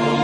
Lord.